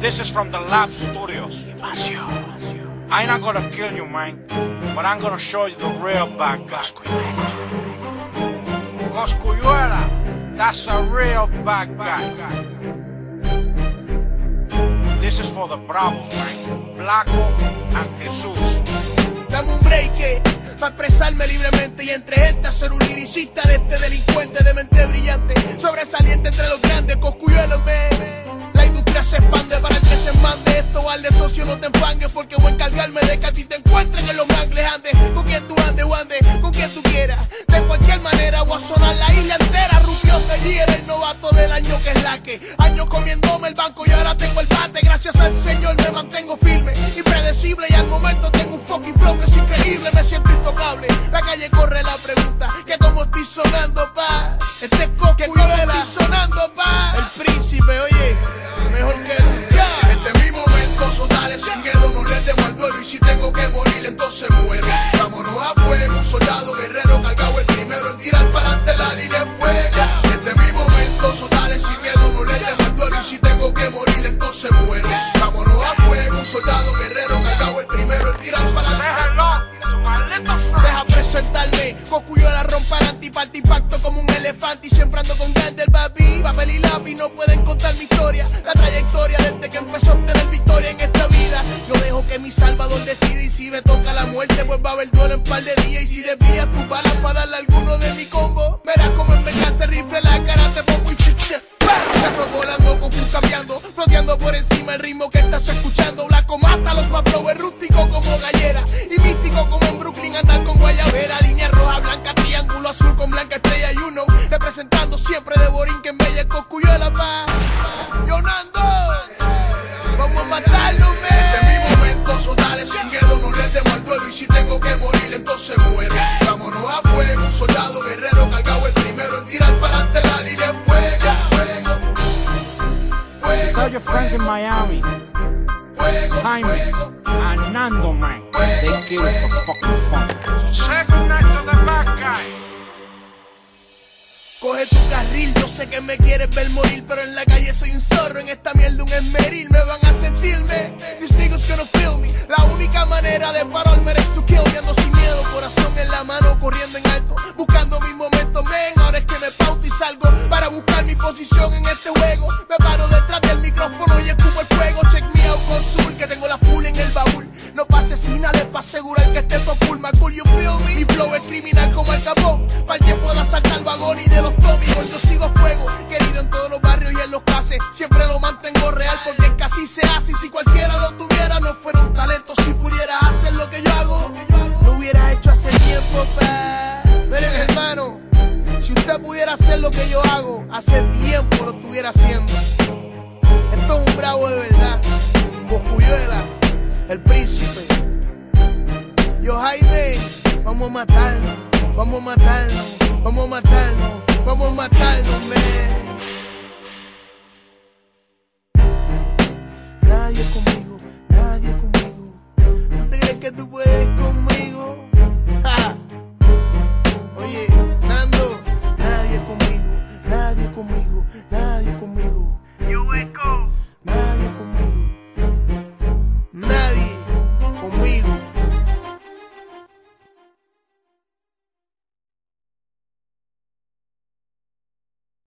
This is from the Lab Studios. I'm not gonna kill you, man, but I'm gonna show you the real bad guy. Coscuyuela, that's a real bad guy. This is for the Bravos, man. Blanco and Jesus. Dame un break eh, para expresarme libremente y entre gente ser un liricista de este delincuente de mente brillante, sobresaliente entre los encuentren en los mangles andes con quien tú andes o andes con quien tú quieras. De cualquier manera voy a sonar la isla entera. Rubio de era el novato del año que es la que. Años comiéndome el banco y ahora tengo el bate. Gracias al señor me mantengo entonces muero. Vámonos a fuego, un soldado guerrero cargado el primero en tirar para adelante la línea fuego. Este es mi momento, so dale sin miedo, no le temo al duelo. Y si tengo que morir, entonces muero. Vámonos a fuego, un soldado guerrero cargado el primero en tirar para adelante. Deja presentarme, Cocuyo la rompa antiparte impacto como un elefante y siempre ando toca la muerte, pues va a haber duelo en par de días. Y si desvías tus balas para darle alguno de mi combo, verás como en se rifle la cara, te pongo y chiche. Casos volando, Goku cambiando, floteando por encima el ritmo que estás escuchando. Blanco mata los más rústico como gallera y místico como en Brooklyn andar con guayabera. Línea roja, blanca, triángulo azul con blanca estrella y uno representando siempre de Borinquen, Bella, Cocuyo de la Paz. Yonando, vamos a matarlo. Y si tengo que morir entonces muero. Vámonos a fuego, un soldado guerrero cargado el primero en tirar para adelante la línea fuego. Fuego, fuego, Tell your friends in Miami, fuego, Jaime and Nando, man. They kill for fucking fun. So say goodnight to the bad guy. Coge tu carril, yo sé que me quieres ver morir, pero en la calle soy un zorro, en esta mierda un esmeril, sin corazón en la mano, corriendo en alto, buscando mi momento, men. Ahora es que me pauto y salgo para buscar mi posición en este juego. Me paro detrás del micrófono y escupo el fuego. Check me out con Zul, que tengo la full en el baúl. No pase señales para asegurar que esté cool, my cool, you feel me. Mi flow es criminal como el capón, para que pueda saltar el vagón y de los Tommy, yo sigo a fuego, yo hago, hace tiempo lo estuviera haciendo. Esto es un bravo de verdad. Coscuyuela, el príncipe. Yo, Jaime, vamos a matarnos, vamos a matarnos, vamos a matarnos, vamos a matarnos, man. comigo, nadie é comigo. Yo echo.